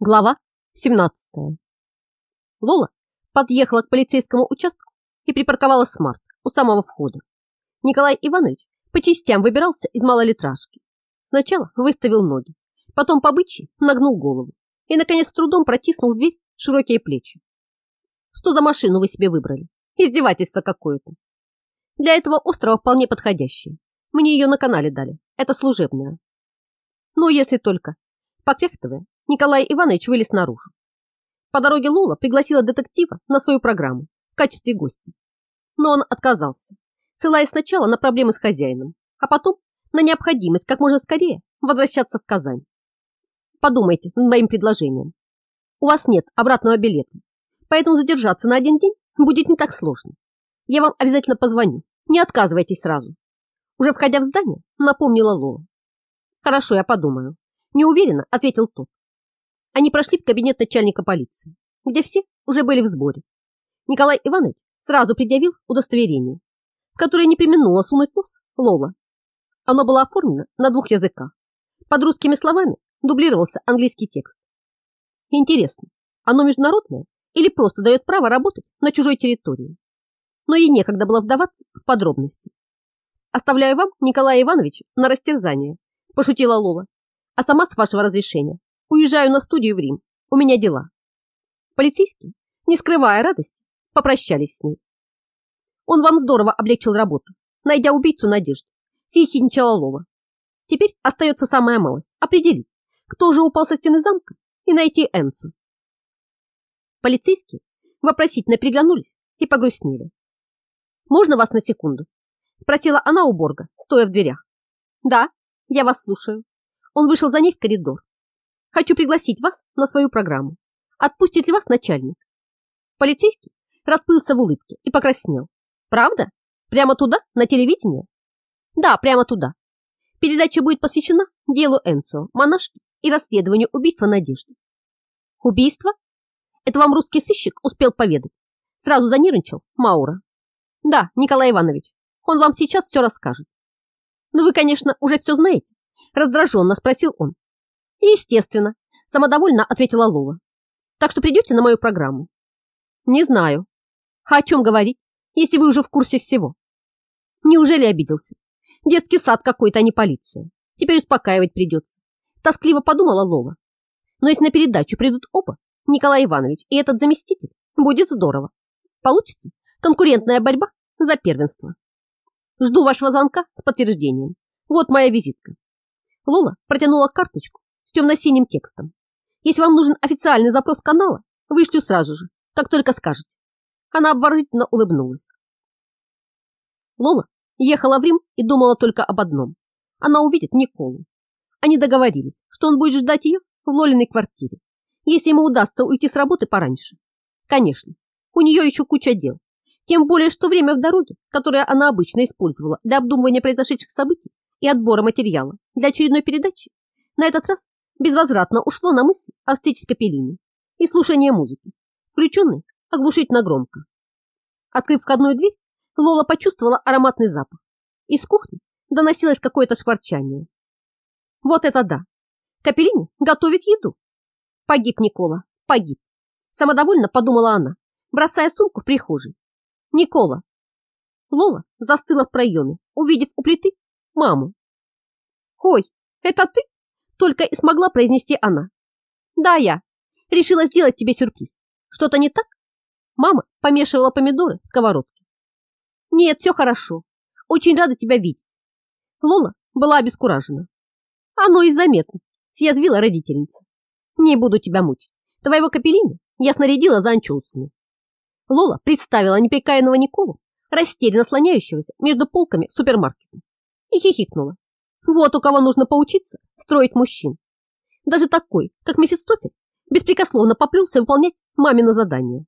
Глава 17. Лола подъехала к полицейскому участку и припарковала смарт у самого входа. Николай Иванович по частям выбирался из малолитражки. Сначала выставил ноги, потом по бычьи нагнул голову и, наконец, с трудом протиснул в дверь широкие плечи. Что за машину вы себе выбрали? Издевательство какое-то. Для этого острова вполне подходящее. Мне ее на канале дали. Это служебная. Ну, если только. Покряхтывая, Николай Иванович вылез наружу. По дороге Лула пригласила детектива на свою программу в качестве гостя. Но он отказался, ссылаясь сначала на проблемы с хозяином, а потом на необходимость как можно скорее возвращаться в Казань. Подумайте над моим предложением. У вас нет обратного билета, поэтому задержаться на один день будет не так сложно. Я вам обязательно позвоню, не отказывайтесь сразу. Уже входя в здание, напомнила Лола. Хорошо, я подумаю. Неуверенно ответил тот. Они прошли в кабинет начальника полиции, где все уже были в сборе. Николай Иванович сразу предъявил удостоверение, в которое не применула сунуть нос Лола. Оно было оформлено на двух языках. Под русскими словами дублировался английский текст. Интересно, оно международное или просто дает право работать на чужой территории? Но ей некогда было вдаваться в подробности. Оставляю вам, Николая Ивановича, на растерзание, пошутила Лола. А сама, с вашего разрешения, Уезжаю на студию в Рим. У меня дела. Полицейские, не скрывая радости, попрощались с ней. Он вам здорово облегчил работу, найдя убийцу Надежды. Съехиничала Лола. Теперь остается самая малость – определить, кто же упал со стены замка и найти Энсу. Полицейские вопросительно приглянулись и погрустнели. «Можно вас на секунду?» – спросила она у Борга, стоя в дверях. «Да, я вас слушаю». Он вышел за ней в коридор Хочу пригласить вас на свою программу. Отпустит ли вас начальник? Полицейский расплылся в улыбке и покраснел. Правда? Прямо туда, на телевидение? Да, прямо туда. Передача будет посвящена делу Энсо, монашки и расследованию убийства Надежды. Убийство? Это вам русский сыщик успел поведать. Сразу занервничал Маура. Да, Николай Иванович, он вам сейчас все расскажет. Но вы, конечно, уже все знаете, раздраженно спросил он, Естественно, самодовольно ответила Лола. Так что придете на мою программу? Не знаю. А о чем говорить, если вы уже в курсе всего? Неужели обиделся? Детский сад какой-то, а не полиция. Теперь успокаивать придется. Тоскливо подумала Лола. Но если на передачу придут оба, Николай Иванович и этот заместитель, будет здорово. Получится конкурентная борьба за первенство. Жду вашего звонка с подтверждением. Вот моя визитка. Лола протянула карточку с темно-синим текстом. Если вам нужен официальный запрос канала, вышлю сразу же, как только скажете. Она обворожительно улыбнулась. Лола ехала в Рим и думала только об одном. Она увидит Николу. Они договорились, что он будет ждать ее в Лолиной квартире, если ему удастся уйти с работы пораньше. Конечно, у нее еще куча дел. Тем более, что время в дороге, которое она обычно использовала для обдумывания произошедших событий и отбора материала для очередной передачи, на этот раз безвозвратно ушло на мысль о встрече с Капеллини и слушание музыки, включенной оглушительно громко. Открыв входную дверь, Лола почувствовала ароматный запах. Из кухни доносилось какое-то шкварчание. Вот это да! Капеллини готовит еду. Погиб Никола, погиб. Самодовольно подумала она, бросая сумку в прихожей. Никола. Лола застыла в проеме, увидев у плиты маму. «Ой, это ты?» Только и смогла произнести она. Да, я. Решила сделать тебе сюрприз. Что-то не так? Мама помешивала помидоры в сковородке. Нет, все хорошо. Очень рада тебя видеть. Лола была обескуражена. Оно и заметно, съязвила родительница. Не буду тебя мучить. Твоего капеллина я снарядила за анчоусами. Лола представила непрекаянного Николу, растерянно слоняющегося между полками супермаркета, и хихикнула. Вот у кого нужно поучиться строить мужчин. Даже такой, как Мефистофель, беспрекословно поплелся выполнять мамино задание.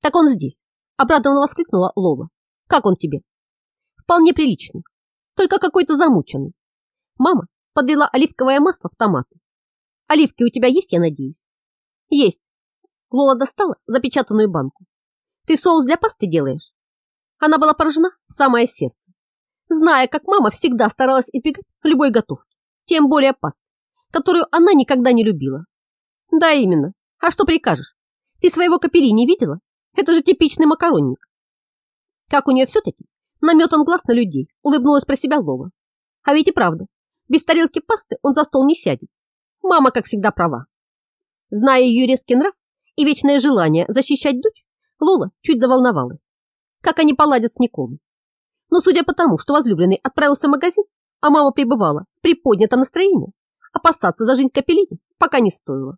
Так он здесь, обрадованно воскликнула Лола. Как он тебе? Вполне приличный, только какой-то замученный. Мама подлила оливковое масло в томаты. Оливки у тебя есть, я надеюсь? Есть. Лола достала запечатанную банку. Ты соус для пасты делаешь? Она была поражена в самое сердце зная, как мама всегда старалась избегать любой готовки, тем более пасты, которую она никогда не любила. Да, именно. А что прикажешь? Ты своего капели не видела? Это же типичный макаронник. Как у нее все-таки наметан глаз на людей, улыбнулась про себя Лова. А ведь и правда, без тарелки пасты он за стол не сядет. Мама, как всегда, права. Зная ее резкий нрав и вечное желание защищать дочь, Лола чуть заволновалась. Как они поладят с Николой. Но судя по тому, что возлюбленный отправился в магазин, а мама пребывала в приподнятом настроении, опасаться за жизнь Капеллини пока не стоило.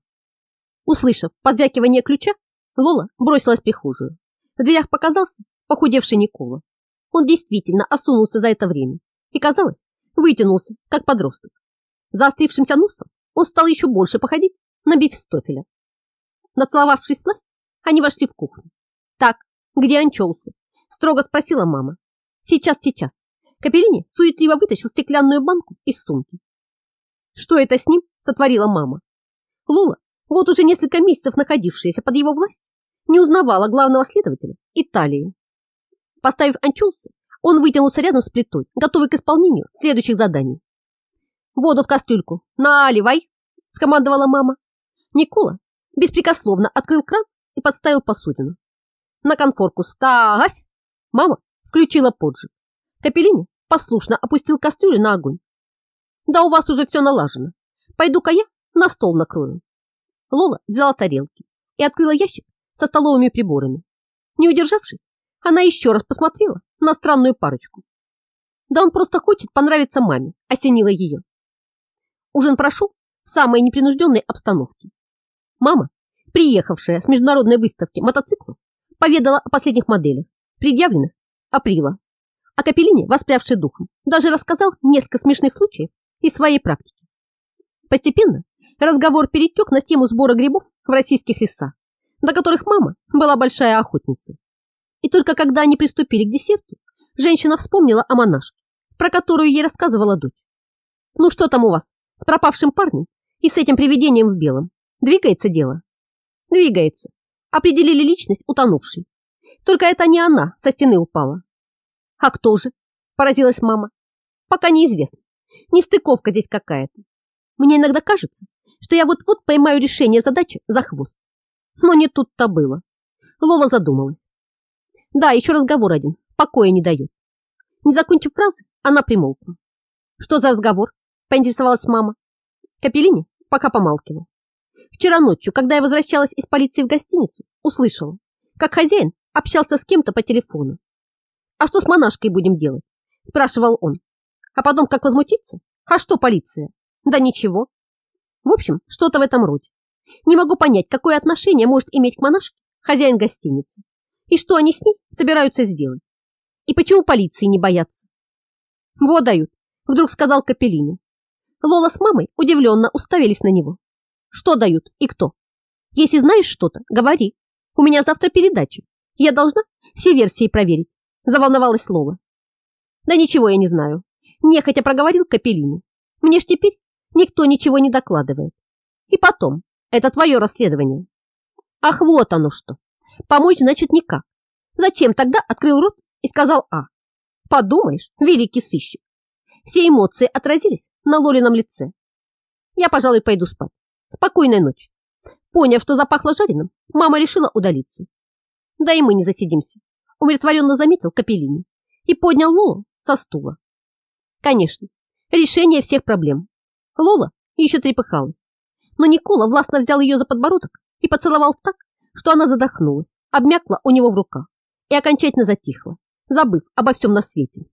Услышав позвякивание ключа, Лола бросилась в прихожую. В дверях показался похудевший Никола. Он действительно осунулся за это время и, казалось, вытянулся, как подросток. Заострившимся носом он стал еще больше походить на Бифстофеля. Нацеловавшись сласть, они вошли в кухню. «Так, где анчоусы?» – строго спросила мама. «Сейчас, сейчас». Капеллини суетливо вытащил стеклянную банку из сумки. Что это с ним сотворила мама? Лула, вот уже несколько месяцев находившаяся под его властью, не узнавала главного следователя Италии. Поставив анчоусы, он вытянулся рядом с плитой, готовый к исполнению следующих заданий. «Воду в кастрюльку! Наливай!» – скомандовала мама. Никола беспрекословно открыл кран и подставил посудину. «На конфорку ставь!» Мама включила поджиг. Капеллини послушно опустил кастрюлю на огонь. «Да у вас уже все налажено. Пойду-ка я на стол накрою». Лола взяла тарелки и открыла ящик со столовыми приборами. Не удержавшись, она еще раз посмотрела на странную парочку. Да он просто хочет понравиться маме, осенила ее. Ужин прошел в самой непринужденной обстановке. Мама, приехавшая с международной выставки мотоциклов, поведала о последних моделях, предъявленных априла. А Капеллине, воспрявший духом, даже рассказал несколько смешных случаев из своей практики. Постепенно разговор перетек на тему сбора грибов в российских лесах, до которых мама была большая охотница. И только когда они приступили к десерту, женщина вспомнила о монашке, про которую ей рассказывала дочь. «Ну что там у вас с пропавшим парнем и с этим привидением в белом? Двигается дело?» «Двигается. Определили личность утонувшей. Только это не она со стены упала». «А кто же?» – поразилась мама. «Пока неизвестно. Нестыковка здесь какая-то. Мне иногда кажется, что я вот-вот поймаю решение задачи за хвост. Но не тут-то было. Лола задумалась. Да, еще разговор один. Покоя не дает. Не закончив фразы, она примолкла. Что за разговор? Поинтересовалась мама. Капеллини пока помалкивал. Вчера ночью, когда я возвращалась из полиции в гостиницу, услышала, как хозяин общался с кем-то по телефону. «А что с монашкой будем делать?» – спрашивал он. А потом как возмутиться? А что полиция? Да ничего. В общем, что-то в этом роде. Не могу понять, какое отношение может иметь к монашке хозяин гостиницы и что они с ней собираются сделать. И почему полиции не боятся? Вот дают, вдруг сказал Капеллини. Лола с мамой удивленно уставились на него. Что дают и кто? Если знаешь что-то, говори. У меня завтра передача. Я должна все версии проверить. Заволновалась Лола. Да ничего я не знаю. Нехотя проговорил Капеллини. Мне ж теперь никто ничего не докладывает. И потом, это твое расследование. Ах, вот оно что. Помочь значит никак. Зачем тогда открыл рот и сказал «А»? Подумаешь, великий сыщик. Все эмоции отразились на Лолином лице. Я, пожалуй, пойду спать. Спокойной ночи. Поняв, что запахло жареным, мама решила удалиться. Да и мы не засидимся, умиротворенно заметил Капеллини и поднял Лолу со стула. Конечно, решение всех проблем. Лола еще трепыхалась, но Никола властно взял ее за подбородок и поцеловал так, что она задохнулась, обмякла у него в руках и окончательно затихла, забыв обо всем на свете.